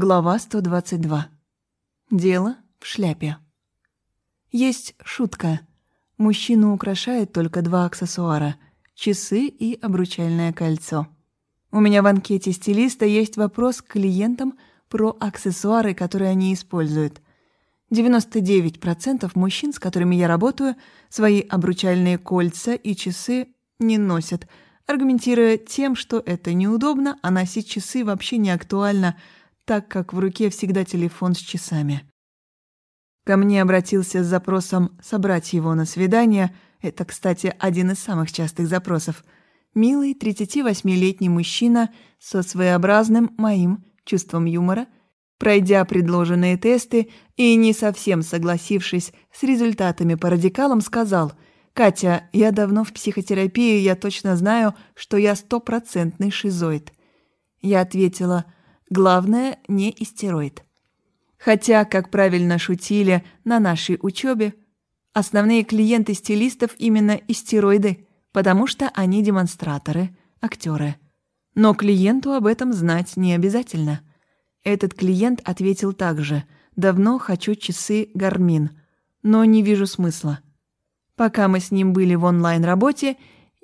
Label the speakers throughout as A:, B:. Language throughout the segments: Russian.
A: Глава 122. Дело в шляпе. Есть шутка. Мужчину украшает только два аксессуара — часы и обручальное кольцо. У меня в анкете стилиста есть вопрос к клиентам про аксессуары, которые они используют. 99% мужчин, с которыми я работаю, свои обручальные кольца и часы не носят, аргументируя тем, что это неудобно, а носить часы вообще не актуально — так как в руке всегда телефон с часами. Ко мне обратился с запросом собрать его на свидание. Это, кстати, один из самых частых запросов. Милый 38-летний мужчина со своеобразным моим чувством юмора, пройдя предложенные тесты и не совсем согласившись с результатами по радикалам, сказал «Катя, я давно в психотерапии, я точно знаю, что я стопроцентный шизоид». Я ответила – Главное, не истероид. Хотя, как правильно шутили на нашей учебе, основные клиенты стилистов именно истероиды, потому что они демонстраторы, актеры. Но клиенту об этом знать не обязательно. Этот клиент ответил также «Давно хочу часы Гармин, но не вижу смысла». Пока мы с ним были в онлайн-работе,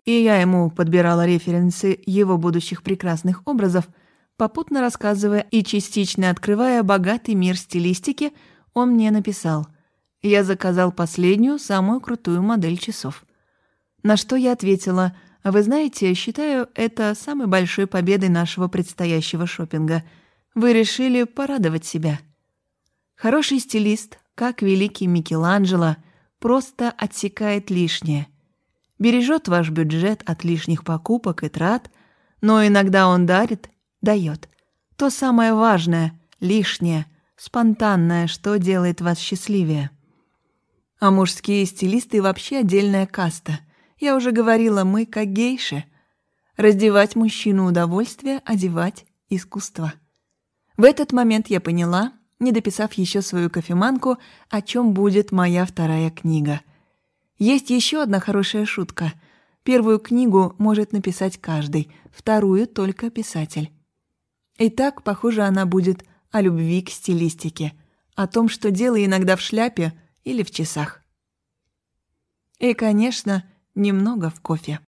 A: и я ему подбирала референсы его будущих прекрасных образов – Попутно рассказывая и частично открывая богатый мир стилистики, он мне написал «Я заказал последнюю, самую крутую модель часов». На что я ответила «Вы знаете, считаю это самой большой победой нашего предстоящего шопинга. Вы решили порадовать себя». Хороший стилист, как великий Микеланджело, просто отсекает лишнее. Бережет ваш бюджет от лишних покупок и трат, но иногда он дарит дает. То самое важное, лишнее, спонтанное, что делает вас счастливее. А мужские стилисты вообще отдельная каста. Я уже говорила, мы как гейши. Раздевать мужчину удовольствие, одевать искусство. В этот момент я поняла, не дописав еще свою кофеманку, о чем будет моя вторая книга. Есть еще одна хорошая шутка. Первую книгу может написать каждый, вторую только писатель. И так, похоже, она будет о любви к стилистике, о том, что дело иногда в шляпе или в часах. И, конечно, немного в кофе.